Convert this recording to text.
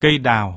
cây đào.